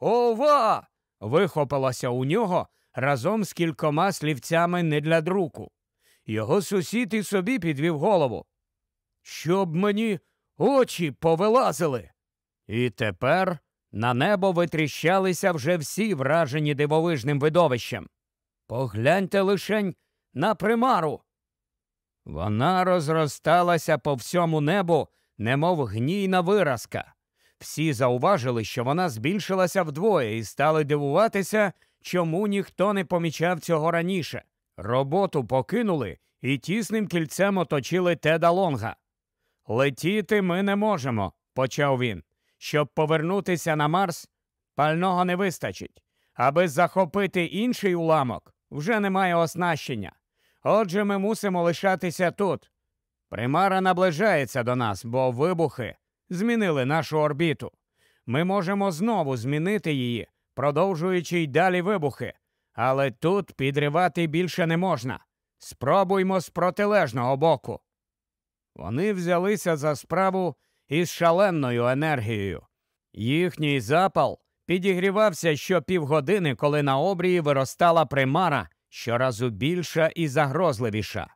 Ова! вихопилося у нього разом з кількома слівцями не для друку. Його сусід і собі підвів голову. Щоб мені очі повилазили. І тепер на небо витріщалися вже всі вражені дивовижним видовищем. Погляньте лишень на примару. Вона розросталася по всьому небу, немов гнійна виразка. Всі зауважили, що вона збільшилася вдвоє і стали дивуватися, чому ніхто не помічав цього раніше. Роботу покинули і тісним кільцем оточили Теда Лонга. Летіти ми не можемо, почав він. Щоб повернутися на Марс, пального не вистачить. Аби захопити інший уламок, вже немає оснащення. Отже, ми мусимо лишатися тут. Примара наближається до нас, бо вибухи змінили нашу орбіту. Ми можемо знову змінити її, продовжуючи й далі вибухи, але тут підривати більше не можна. Спробуймо з протилежного боку. Вони взялися за справу із шаленою енергією. Їхній запал підігрівався щопівгодини, коли на обрії виростала примара щоразу більша і загрозливіша.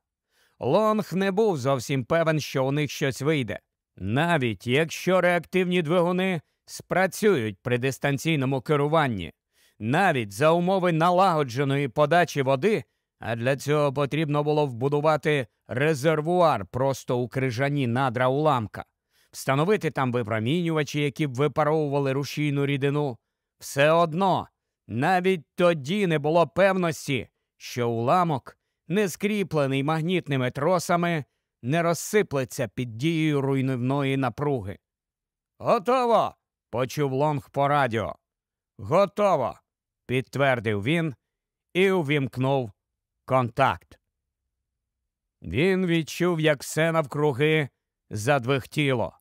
Лонг не був зовсім певен, що у них щось вийде. Навіть якщо реактивні двигуни спрацюють при дистанційному керуванні, навіть за умови налагодженої подачі води, а для цього потрібно було вбудувати резервуар просто у крижані надра уламка, встановити там випромінювачі, які б випаровували рушійну рідину. Все одно, навіть тоді не було певності, що уламок, не скріплений магнітними тросами, не розсиплеться під дією руйнівної напруги. Готово. почув лонг по радіо. Готово. підтвердив він і увімкнув контакт. Він відчув, як все навкруги задвихтіло.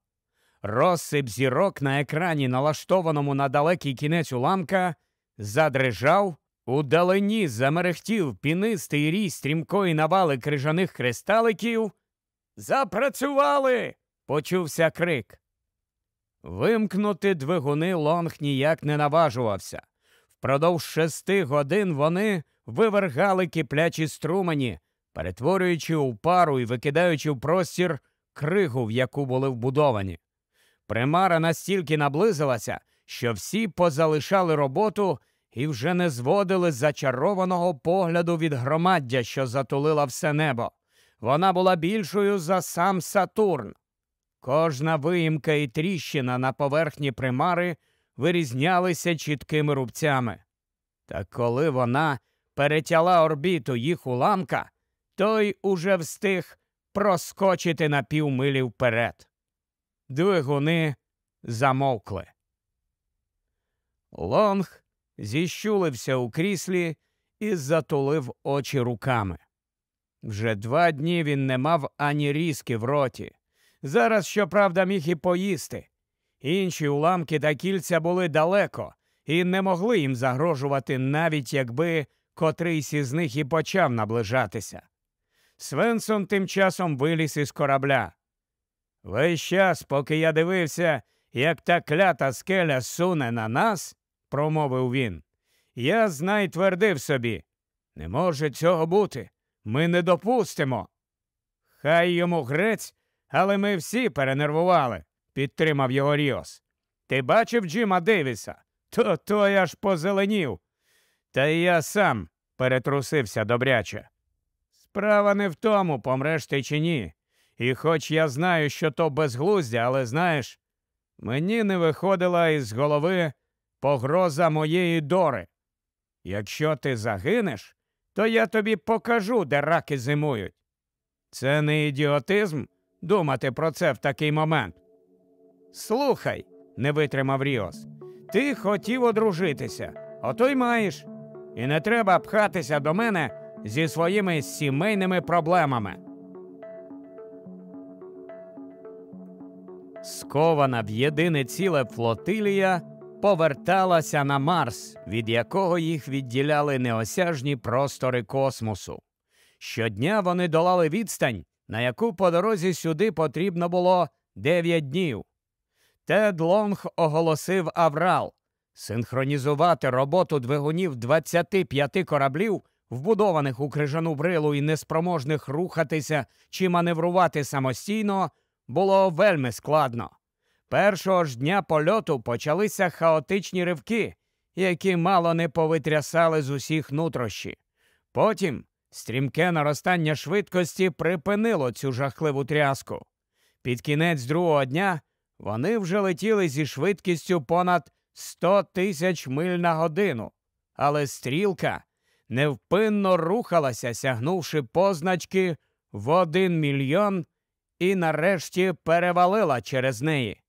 Розсип зірок на екрані, налаштованому на далекий кінець уламка, задрижав, удалині замерехтів пінистий рій стрімкої навали крижаних кристаликів. Запрацювали! почувся крик. Вимкнути двигуни лонг ніяк не наважувався. Впродовж шести годин вони вивергали киплячі струмені, перетворюючи у пару і викидаючи в простір кригу, в яку були вбудовані. Примара настільки наблизилася, що всі позалишали роботу і вже не зводили зачарованого погляду від громаддя, що затулила все небо. Вона була більшою за сам Сатурн. Кожна виїмка і тріщина на поверхні примари вирізнялися чіткими рубцями. Та коли вона перетяла орбіту їх уламка, той уже встиг проскочити на півмилі вперед. Двигуни замовкли. Лонг зіщулився у кріслі і затулив очі руками. Вже два дні він не мав ані різки в роті. Зараз, щоправда, міг і поїсти. Інші уламки та кільця були далеко і не могли їм загрожувати, навіть якби котрийсь із них і почав наближатися. Свенсон тим часом виліз із корабля. Весь час, поки я дивився, як та клята скеля суне на нас, промовив він, я знай твердив собі. Не може цього бути. Ми не допустимо. Хай йому грець, але ми всі перенервували, підтримав його Ріос. Ти бачив Джима Девіса? То той аж позеленів. Та я сам перетрусився добряче. Справа не в тому, помреш ти чи ні. І хоч я знаю, що то безглуздя, але знаєш, мені не виходила із голови погроза моєї дори. Якщо ти загинеш, то я тобі покажу, де раки зимують. Це не ідіотизм думати про це в такий момент. Слухай, не витримав Ріос, ти хотів одружитися, ото й маєш. І не треба пхатися до мене зі своїми сімейними проблемами. Скована в єдине ціле флотилія поверталася на Марс, від якого їх відділяли неосяжні простори космосу. Щодня вони долали відстань, на яку по дорозі сюди потрібно було дев'ять днів. Тед Лонг оголосив Аврал Синхронізувати роботу двигунів 25 кораблів, вбудованих у крижану брилу і неспроможних рухатися чи маневрувати самостійно, було вельми складно. Першого ж дня польоту почалися хаотичні ривки, які мало не повитрясали з усіх нутрощі. Потім стрімке наростання швидкості припинило цю жахливу тряску. Під кінець другого дня вони вже летіли зі швидкістю понад 100 тисяч миль на годину, але стрілка невпинно рухалася, сягнувши позначки в один мільйон, і нарешті перевалила через неї.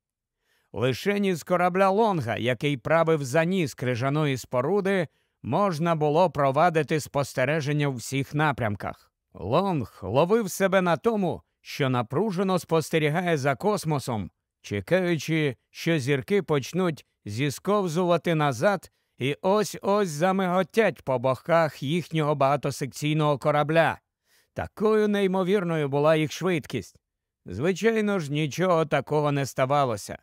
Лише з корабля Лонга, який правив за ніс крижаної споруди, можна було провадити спостереження в всіх напрямках. Лонг ловив себе на тому, що напружено спостерігає за космосом, чекаючи, що зірки почнуть зісковзувати назад і ось ось замиготять по боках їхнього багатосекційного корабля. Такою неймовірною була їх швидкість. Звичайно ж, нічого такого не ставалося.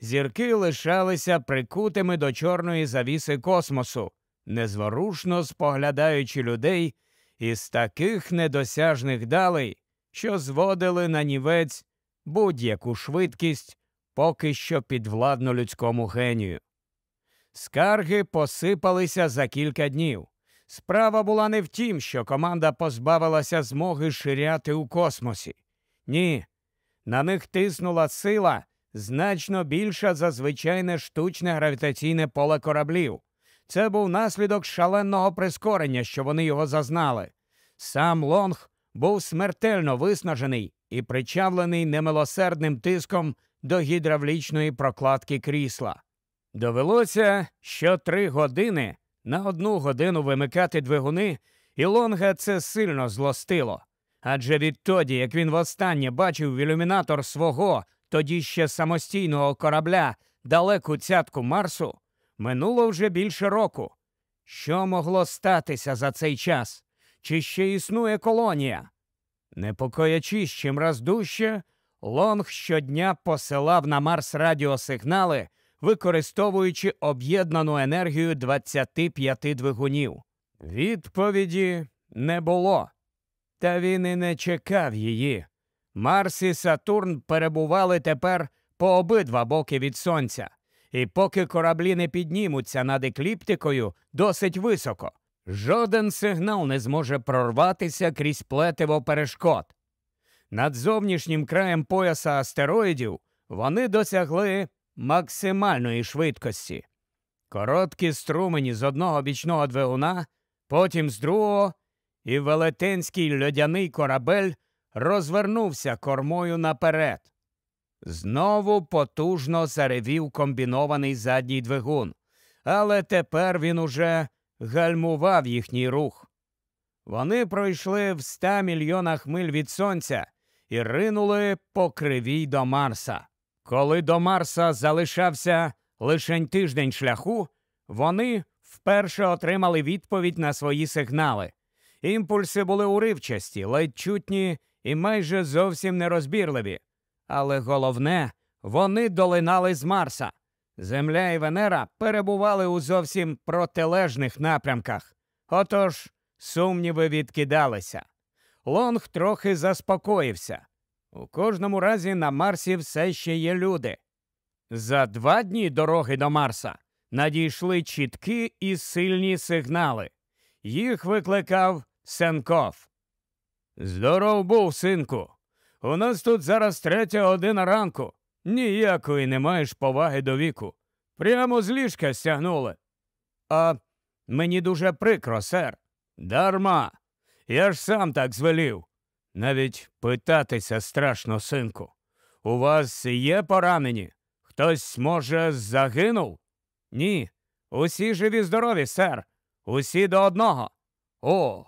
Зірки лишалися прикутими до чорної завіси космосу, незворушно споглядаючи людей із таких недосяжних далей, що зводили на нівець будь-яку швидкість поки що підвладно людському генію. Скарги посипалися за кілька днів. Справа була не в тім, що команда позбавилася змоги ширяти у космосі. Ні, на них тиснула сила значно більша за звичайне штучне гравітаційне поле кораблів. Це був наслідок шаленого прискорення, що вони його зазнали. Сам Лонг був смертельно виснажений і причавлений немилосердним тиском до гідравлічної прокладки крісла. Довелося що три години на одну годину вимикати двигуни, і Лонга це сильно злостило. Адже відтоді, як він востаннє бачив в ілюмінатор свого, тоді ще самостійного корабля далеку цятку Марсу, минуло вже більше року. Що могло статися за цей час? Чи ще існує колонія? Непокоячись чим раз дужче, Лонг щодня посилав на Марс радіосигнали, використовуючи об'єднану енергію 25 двигунів. Відповіді не було, та він і не чекав її. Марс і Сатурн перебували тепер по обидва боки від сонця, і поки кораблі не піднімуться над екліптикою досить високо, жоден сигнал не зможе прорватися крізь плетиво перешкод. Над зовнішнім краєм пояса астероїдів вони досягли максимальної швидкості. Короткі струмені з одного бічного двигуна, потім з другого, і велетенський льодяний корабель розвернувся кормою наперед. Знову потужно заревів комбінований задній двигун, але тепер він уже гальмував їхній рух. Вони пройшли в ста мільйонах миль від сонця і ринули по кривій до Марса. Коли до Марса залишався лишень тиждень шляху, вони вперше отримали відповідь на свої сигнали. Імпульси були уривчасті, ледь чутні і майже зовсім нерозбірливі. Але головне, вони долинали з Марса. Земля і Венера перебували у зовсім протилежних напрямках. Отож, сумніви відкидалися. Лонг трохи заспокоївся. У кожному разі на Марсі все ще є люди. За два дні дороги до Марса надійшли чіткі і сильні сигнали. Їх викликав Сенков. Здоров був, синку. У нас тут зараз третя година ранку. Ніякої не маєш поваги до віку. Прямо з ліжка стягнули. А мені дуже прикро, сер. Дарма. Я ж сам так звелів. Навіть питатися страшно, синку. У вас є поранені? Хтось, може, загинув? Ні. Усі живі здорові, сер. Усі до одного. О,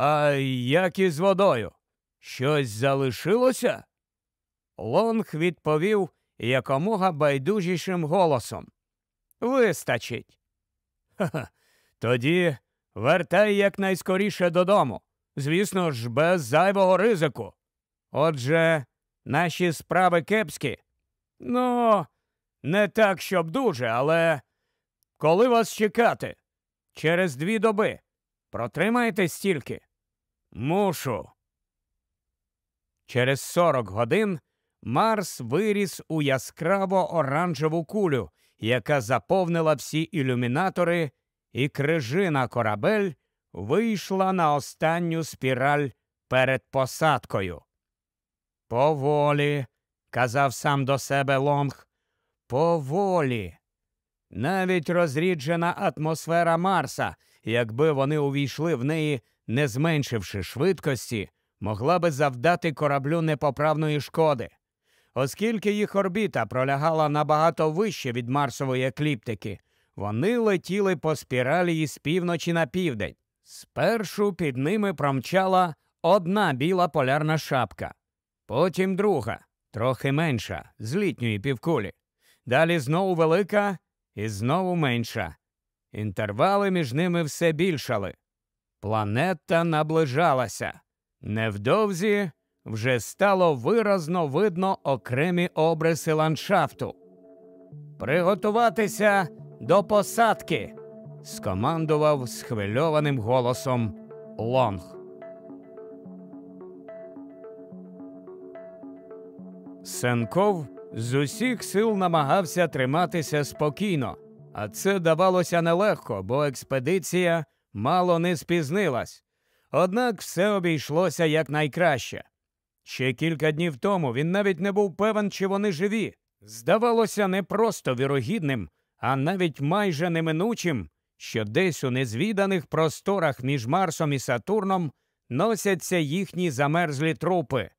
а як із водою? Щось залишилося? Лонг відповів якомога байдужішим голосом. Вистачить. Ха-ха. Тоді вертай якнайскоріше додому. Звісно ж, без зайвого ризику. Отже, наші справи кепські. Ну, не так, щоб дуже, але Коли вас чекати? Через дві доби. Протримаєте стільки? Мушу. Через сорок годин Марс виріс у яскраво оранжеву кулю, яка заповнила всі ілюмінатори, і крижина корабель вийшла на останню спіраль перед посадкою. Поволі, казав сам до себе Лонг, поволі. Навіть розріджена атмосфера Марса, якби вони увійшли в неї, не зменшивши швидкості, могла би завдати кораблю непоправної шкоди. Оскільки їх орбіта пролягала набагато вище від Марсової екліптики, вони летіли по спіралі із півночі на південь. Спершу під ними промчала одна біла полярна шапка, потім друга, трохи менша, з літньої півкулі. Далі знову велика і знову менша. Інтервали між ними все більшали. Планета наближалася. Невдовзі вже стало виразно видно окремі обриси ландшафту. Приготуватися до посадки, скомандував схвильованим голосом Лонг. Сенков з усіх сил намагався триматися спокійно, а це давалося нелегко, бо експедиція мало не спізнилась. Однак все обійшлося якнайкраще. Ще кілька днів тому він навіть не був певен, чи вони живі. Здавалося, не просто вірогідним, а навіть майже неминучим, що десь у незвіданих просторах між Марсом і Сатурном носяться їхні замерзлі трупи,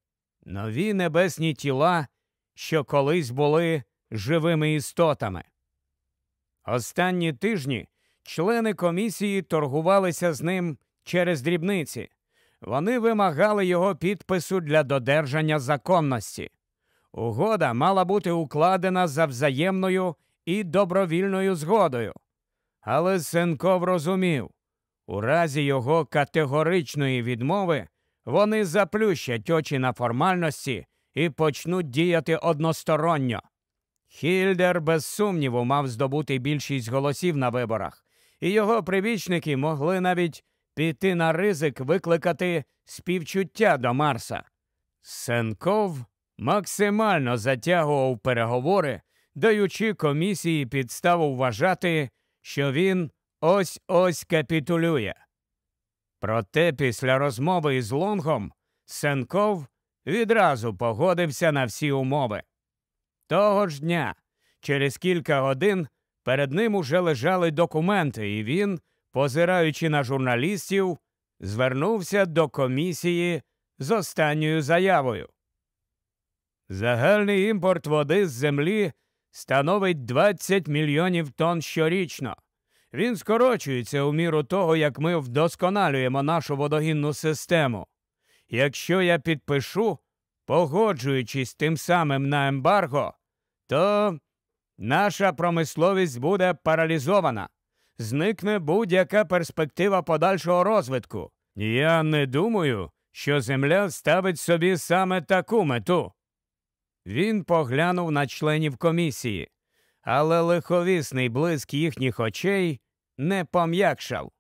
нові небесні тіла, що колись були живими істотами. Останні тижні члени комісії торгувалися з ним через дрібниці. Вони вимагали його підпису для додержання законності. Угода мала бути укладена за взаємною і добровільною згодою. Але Сенков розумів, у разі його категоричної відмови вони заплющать очі на формальності і почнуть діяти односторонньо. Хільдер, без сумніву, мав здобути більшість голосів на виборах, і його прибічники могли навіть піти на ризик викликати співчуття до Марса. Сенков максимально затягував переговори, даючи комісії підставу вважати, що він ось ось капітулює. Проте після розмови із Лонгом Сенков відразу погодився на всі умови. Того ж дня, через кілька годин, перед ним уже лежали документи, і він, позираючи на журналістів, звернувся до комісії з останньою заявою. Загальний імпорт води з землі становить 20 мільйонів тонн щорічно. Він скорочується у міру того, як ми вдосконалюємо нашу водогінну систему. Якщо я підпишу, погоджуючись тим самим на ембарго, то наша промисловість буде паралізована, зникне будь-яка перспектива подальшого розвитку. Я не думаю, що Земля ставить собі саме таку мету. Він поглянув на членів комісії, але лиховісний блиск їхніх очей не пом'якшав.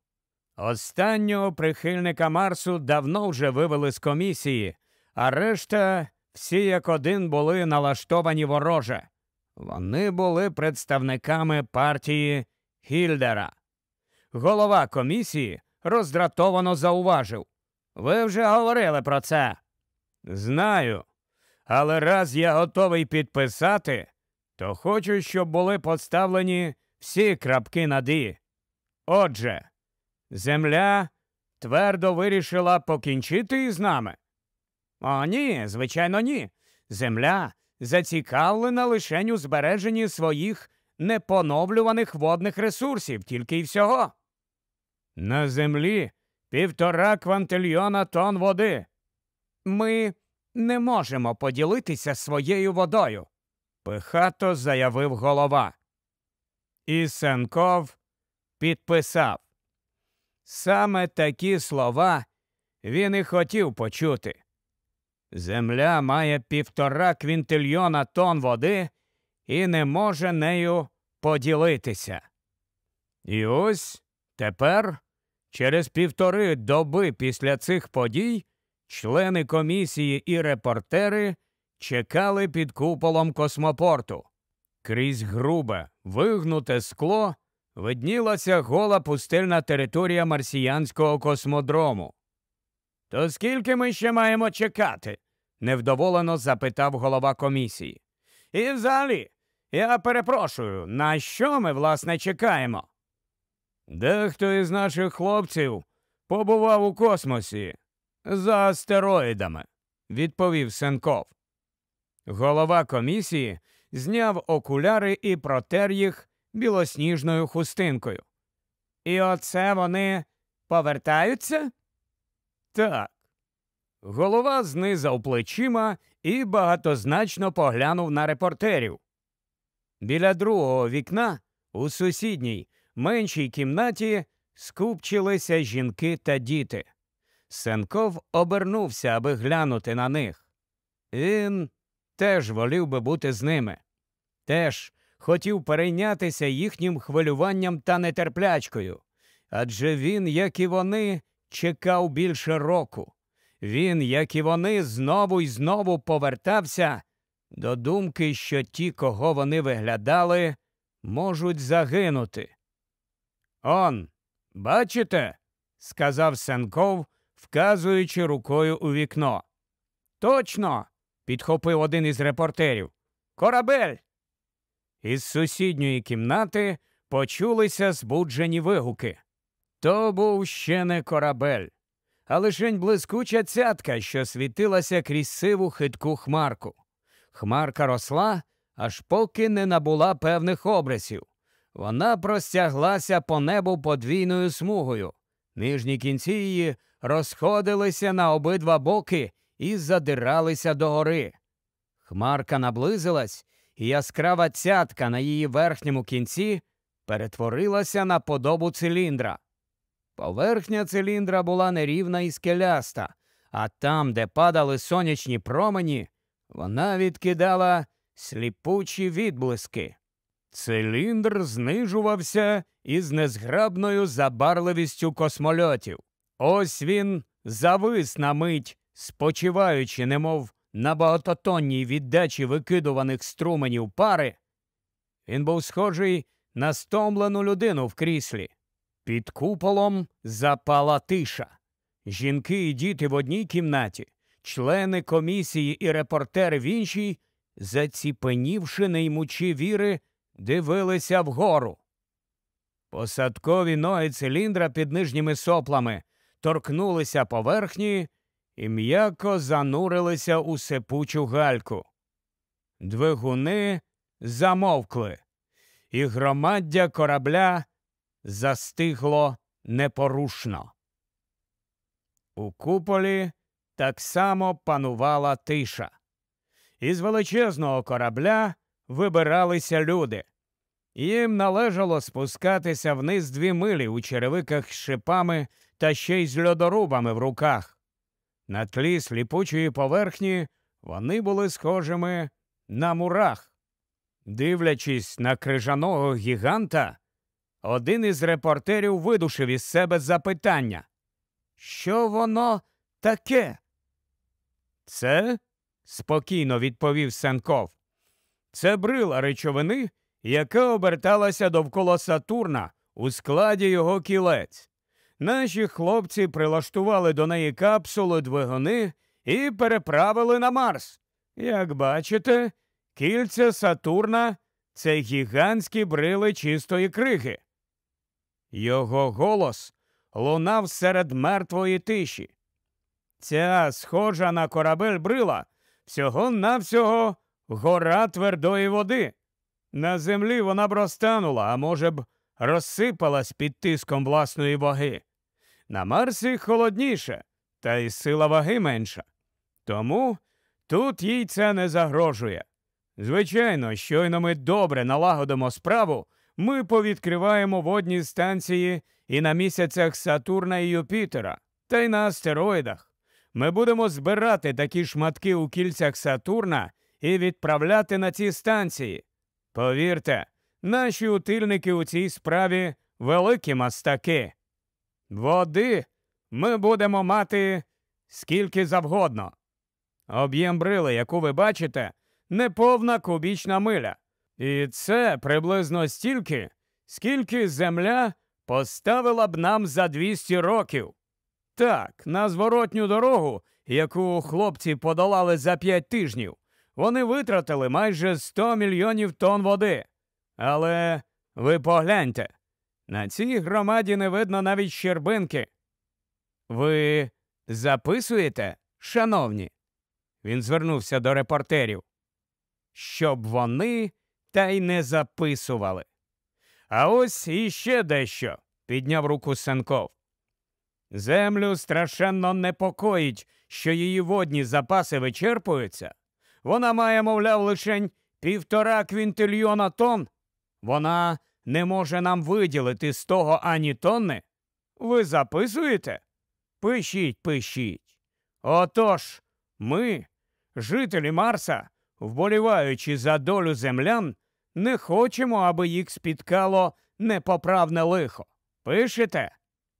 Останнього прихильника Марсу давно вже вивели з комісії, а решта всі як один були налаштовані вороже. Вони були представниками партії Хільдера. Голова комісії роздратовано зауважив. Ви вже говорили про це. Знаю. Але раз я готовий підписати, то хочу, щоб були поставлені всі крапки над «і». Отже, земля твердо вирішила покінчити із нами. О, ні, звичайно, ні. Земля зацікавлена лише у збереженні своїх непоновлюваних водних ресурсів, тільки й всього. На землі півтора квантильйона тонн води. Ми не можемо поділитися своєю водою, пихато заявив голова. І Сенков підписав. Саме такі слова він і хотів почути. Земля має півтора квінтильйона тонн води і не може нею поділитися. І ось тепер, через півтори доби після цих подій, члени комісії і репортери чекали під куполом космопорту. Крізь грубе, вигнуте скло виднілася гола пустельна територія марсіянського космодрому. То скільки ми ще маємо чекати? невдоволено запитав голова комісії. І взагалі, я перепрошую, на що ми, власне, чекаємо? Дехто із наших хлопців побував у космосі за астероїдами, відповів Сенков. Голова комісії зняв окуляри і протер їх білосніжною хустинкою. І оце вони повертаються? Так. Голова знизав плечима і багатозначно поглянув на репортерів. Біля другого вікна у сусідній меншій кімнаті скупчилися жінки та діти. Сенков обернувся, аби глянути на них. Він теж волів би бути з ними, теж хотів перейнятися їхнім хвилюванням та нетерплячкою, адже він, як і вони, чекав більше року. Він, як і вони, знову й знову повертався до думки, що ті, кого вони виглядали, можуть загинути. Он, бачите? сказав Сенков, вказуючи рукою у вікно. Точно, підхопив один із репортерів. Корабель. Із сусідньої кімнати почулися збуджені вигуки. То був ще не корабель, а лишень блискуча цятка, що світилася крізь сиву хитку хмарку. Хмарка росла, аж поки не набула певних обрисів. Вона простяглася по небу подвійною смугою. Нижні кінці її розходилися на обидва боки і задиралися догори. Хмарка наблизилась, і яскрава цятка на її верхньому кінці перетворилася на подобу циліндра. Поверхня циліндра була нерівна і скеляста, а там, де падали сонячні промені, вона відкидала сліпучі відблиски. Циліндр знижувався із незграбною забарливістю космольотів. Ось він завис на мить, спочиваючи, немов на багатотонній віддачі викидуваних струменів пари. Він був схожий на стомлену людину в кріслі. Під куполом запала тиша. Жінки і діти в одній кімнаті, члени комісії і репортери в іншій, заціпенівши неймучі віри, дивилися вгору. Посадкові ноги циліндра під нижніми соплами торкнулися поверхні і м'яко занурилися у сипучу гальку. Двигуни замовкли, і громаддя корабля застигло непорушно. У куполі так само панувала тиша. Із величезного корабля вибиралися люди. Їм належало спускатися вниз дві милі у черевиках з шипами та ще й з льодорубами в руках. На тлі сліпучої поверхні вони були схожими на мурах. Дивлячись на крижаного гіганта, один із репортерів видушив із себе запитання Що воно таке? Це, спокійно відповів Сенков, це брила речовини, яка оберталася довкола Сатурна у складі його кілець. Наші хлопці прилаштували до неї капсули двигуни і переправили на Марс. Як бачите, кільця Сатурна це гігантські брили чистої криги. Його голос лунав серед мертвої тиші. Ця схожа на корабель брила всього навсього гора твердої води. На землі вона б розтанула, а може б, розсипалась під тиском власної ваги. На Марсі холодніше, та й сила ваги менша. Тому тут їй це не загрожує. Звичайно, щойно ми добре налагодимо справу, ми повідкриваємо водні станції і на місяцях Сатурна і Юпітера, та й на астероїдах. Ми будемо збирати такі шматки у кільцях Сатурна і відправляти на ці станції. Повірте, наші утильники у цій справі великі мастаки. Води ми будемо мати скільки завгодно. Об'єм брили, яку ви бачите, неповна кубічна миля. І це приблизно стільки, скільки земля поставила б нам за 200 років. Так, на зворотню дорогу, яку хлопці подолали за 5 тижнів, вони витратили майже 100 мільйонів тонн води. Але ви погляньте, на цій громаді не видно навіть щербинки. Ви записуєте, шановні? Він звернувся до репортерів, щоб вони та й не записували. А ось іще дещо, підняв руку Сенков. Землю страшенно непокоїть, що її водні запаси вичерпуються. Вона має, мовляв, лишень півтора квінтильйона тонн. Вона не може нам виділити з того ані тонни. Ви записуєте? Пишіть, пишіть. Отож, ми, жителі Марса, вболіваючи за долю землян, не хочемо, аби їх спіткало непоправне лихо. Пишете?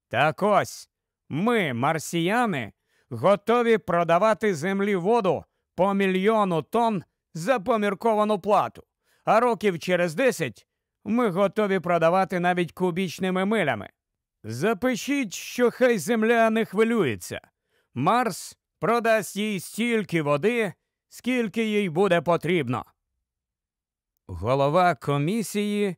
Так ось ми, марсіяни, готові продавати землі воду по мільйону тонн за помірковану плату, а років через десять ми готові продавати навіть кубічними милями. Запишіть, що хай земля не хвилюється. Марс продасть їй стільки води, скільки їй буде потрібно. Голова комісії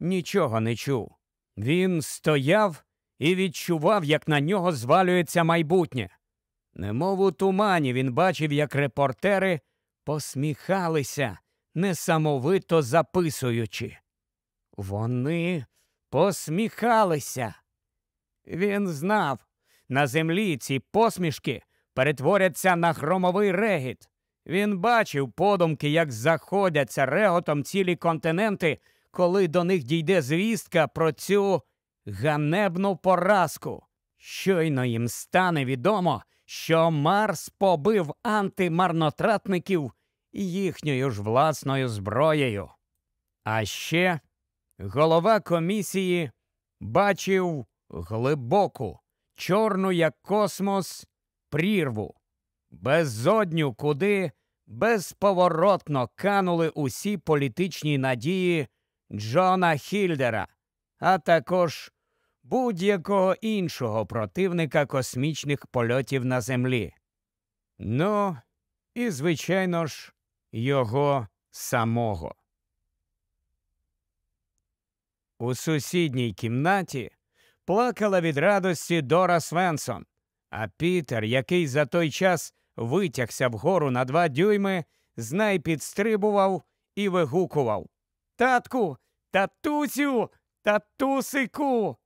нічого не чув. Він стояв і відчував, як на нього звалюється майбутнє. Немов у тумані він бачив, як репортери посміхалися, несамовито записуючи. Вони посміхалися. Він знав, на землі ці посмішки перетворяться на громовий регіт. Він бачив подумки, як заходяться реготом цілі континенти, коли до них дійде звістка про цю ганебну поразку. Щойно їм стане відомо, що Марс побив антимарнотратників їхньою ж власною зброєю. А ще голова комісії бачив глибоку, чорну, як космос, прірву, безодню, куди безповоротно канули усі політичні надії Джона Хільдера, а також будь-якого іншого противника космічних польотів на землі. Ну, і, звичайно ж, його самого. У сусідній кімнаті плакала від радості Дора Свенсон, а Пітер, який за той час витягся вгору на два дюйми, знай підстрибував і вигукував Татку, татусю, татусику.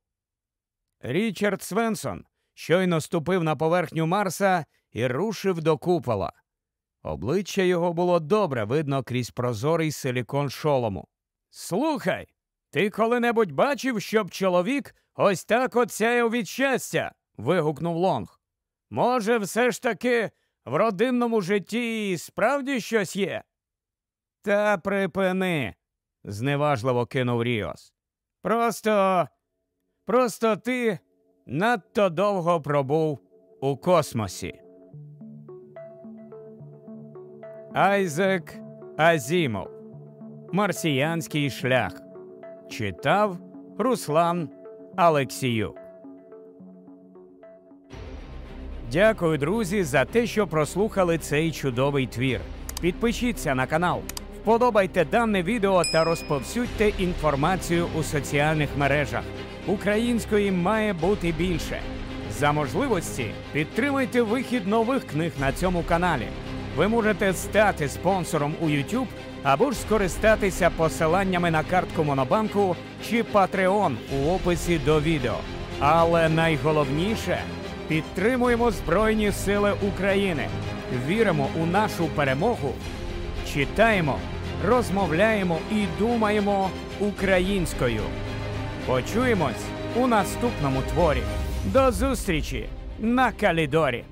Річард Свенсон щойно ступив на поверхню Марса і рушив до купола. Обличчя його було добре видно крізь прозорий силікон шолому. Слухай, ти коли-небудь бачив, щоб чоловік ось так оцяяв від щастя? вигукнув Лонг. Може, все ж таки в родинному житті справді щось є? Та припини, зневажливо кинув Ріос. Просто, просто ти надто довго пробув у космосі. Айзек Азімов. Марсіянський шлях. Читав Руслан Алексіюк. Дякую, друзі, за те, що прослухали цей чудовий твір. Підпишіться на канал, вподобайте дане відео та розповсюдьте інформацію у соціальних мережах. Української має бути більше. За можливості підтримайте вихід нових книг на цьому каналі. Ви можете стати спонсором у YouTube або ж скористатися посиланнями на картку Монобанку чи Patreon у описі до відео. Але найголовніше підтримуємо Збройні Сили України, віримо у нашу перемогу, читаємо, розмовляємо і думаємо українською. Почуємось у наступному творі. До зустрічі на Калідорі!